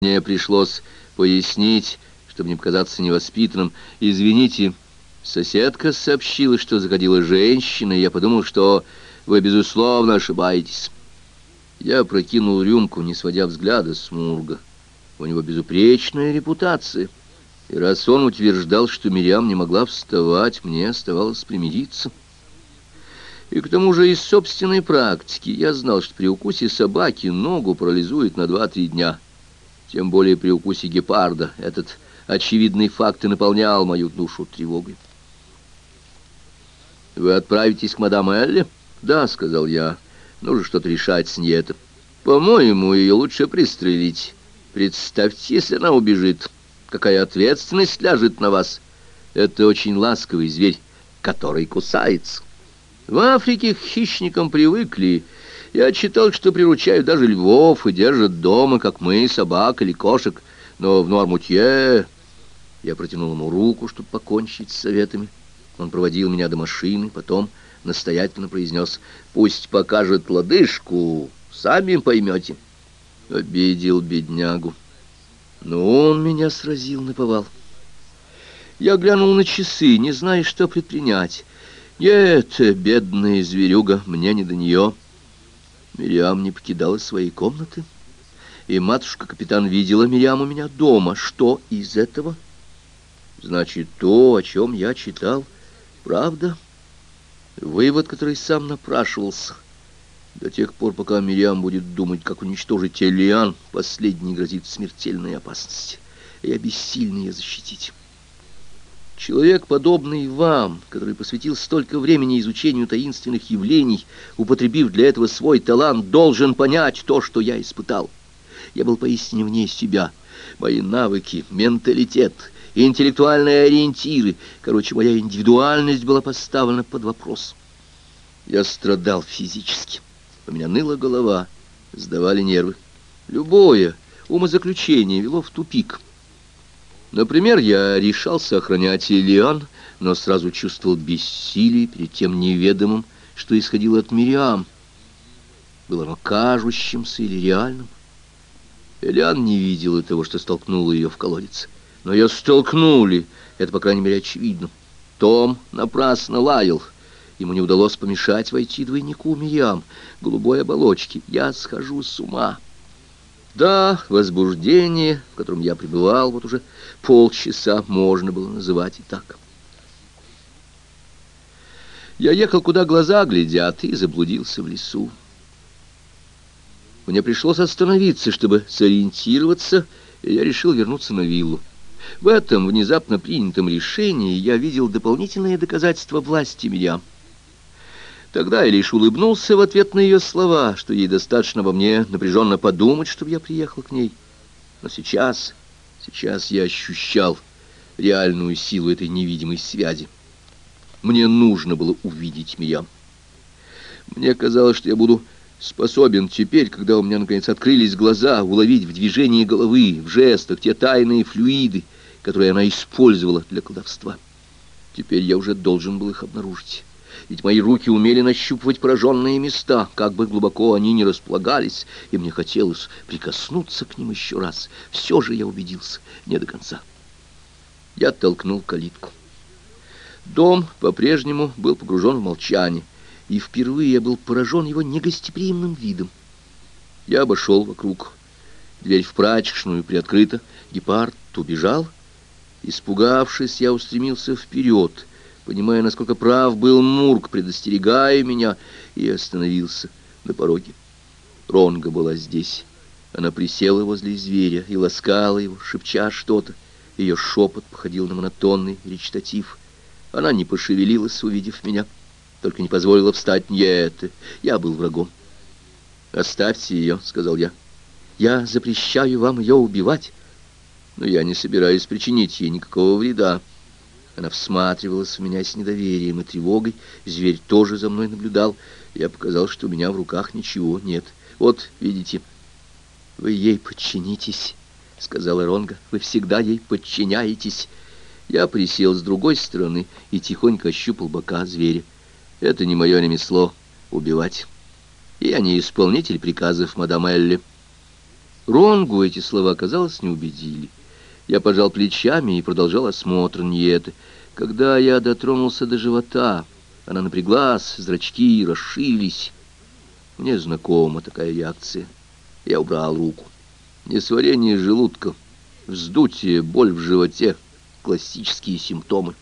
Мне пришлось пояснить, чтобы не показаться невоспитанным. «Извините, соседка сообщила, что заходила женщина, и я подумал, что вы, безусловно, ошибаетесь». Я прокинул рюмку, не сводя взгляда с Мурга. У него безупречная репутация. И раз он утверждал, что Мириам не могла вставать, мне оставалось примириться. И к тому же из собственной практики я знал, что при укусе собаки ногу парализует на два-три дня. Тем более при укусе гепарда этот очевидный факт и наполнял мою душу тревогой. «Вы отправитесь к мадам Элли?» «Да», — сказал я. «Нужно что-то решать с ней это. По-моему, ее лучше пристрелить. Представьте, если она убежит. Какая ответственность ляжет на вас? Это очень ласковый зверь, который кусается. В Африке к хищникам привыкли, я читал, что приручают даже львов и держат дома, как мы, собак или кошек. Но в Нормутье... Я протянул ему руку, чтобы покончить с советами. Он проводил меня до машины, потом настоятельно произнес, «Пусть покажет лодыжку, сами поймете». Обидел беднягу. Но он меня сразил на повал. Я глянул на часы, не зная, что предпринять. Нет, бедная зверюга, мне не до нее. Мириам не покидала своей комнаты, и матушка-капитан видела Мириам у меня дома. Что из этого? Значит, то, о чем я читал, правда? Вывод, который сам напрашивался. До тех пор, пока Мириам будет думать, как уничтожить Элиан, последний грозит смертельной опасности, и обессильно ее защитить. Человек, подобный вам, который посвятил столько времени изучению таинственных явлений, употребив для этого свой талант, должен понять то, что я испытал. Я был поистине вне себя. Мои навыки, менталитет, интеллектуальные ориентиры, короче, моя индивидуальность была поставлена под вопрос. Я страдал физически. У меня ныла голова, сдавали нервы. Любое умозаключение вело в тупик — Например, я решался охранять Элиан, но сразу чувствовал бессилие перед тем неведомым, что исходило от Мириам. Было оно кажущимся или реальным. Элиан не видела того, что столкнуло ее в колодец. Но ее столкнули, это, по крайней мере, очевидно. Том напрасно лаял. Ему не удалось помешать войти двойнику Мириам, голубой оболочки. Я схожу с ума. Да, возбуждение, в котором я пребывал вот уже полчаса, можно было называть и так. Я ехал, куда глаза глядят, и заблудился в лесу. Мне пришлось остановиться, чтобы сориентироваться, и я решил вернуться на виллу. В этом внезапно принятом решении я видел дополнительные доказательства власти меня — Тогда я лишь улыбнулся в ответ на ее слова, что ей достаточно во мне напряженно подумать, чтобы я приехал к ней. Но сейчас, сейчас я ощущал реальную силу этой невидимой связи. Мне нужно было увидеть меня. Мне казалось, что я буду способен теперь, когда у меня наконец открылись глаза, уловить в движении головы, в жестах те тайные флюиды, которые она использовала для колдовства. Теперь я уже должен был их обнаружить ведь мои руки умели нащупывать пораженные места, как бы глубоко они ни располагались, и мне хотелось прикоснуться к ним еще раз. Все же я убедился, не до конца. Я толкнул калитку. Дом по-прежнему был погружен в молчание, и впервые я был поражен его негостеприимным видом. Я обошел вокруг. Дверь в прачечную приоткрыта, гепард убежал. Испугавшись, я устремился вперед — понимая, насколько прав был Мурк, предостерегая меня, и остановился на пороге. Ронга была здесь. Она присела возле зверя и ласкала его, шепча что-то. Ее шепот походил на монотонный речитатив. Она не пошевелилась, увидев меня, только не позволила встать. Нет, я был врагом. «Оставьте ее», — сказал я. «Я запрещаю вам ее убивать, но я не собираюсь причинить ей никакого вреда». Она всматривалась в меня с недоверием и тревогой. Зверь тоже за мной наблюдал. Я показал, что у меня в руках ничего нет. Вот, видите, вы ей подчинитесь, — сказала Ронга. Вы всегда ей подчиняетесь. Я присел с другой стороны и тихонько ощупал бока зверя. Это не мое ремесло — убивать. Я не исполнитель приказов мадам Элли. Ронгу эти слова, казалось, не убедили. Я пожал плечами и продолжал осмотр Ньеты. Когда я дотронулся до живота, она напряглась, зрачки расширились. Мне знакома такая реакция. Я убрал руку. Несварение желудка, вздутие, боль в животе — классические симптомы.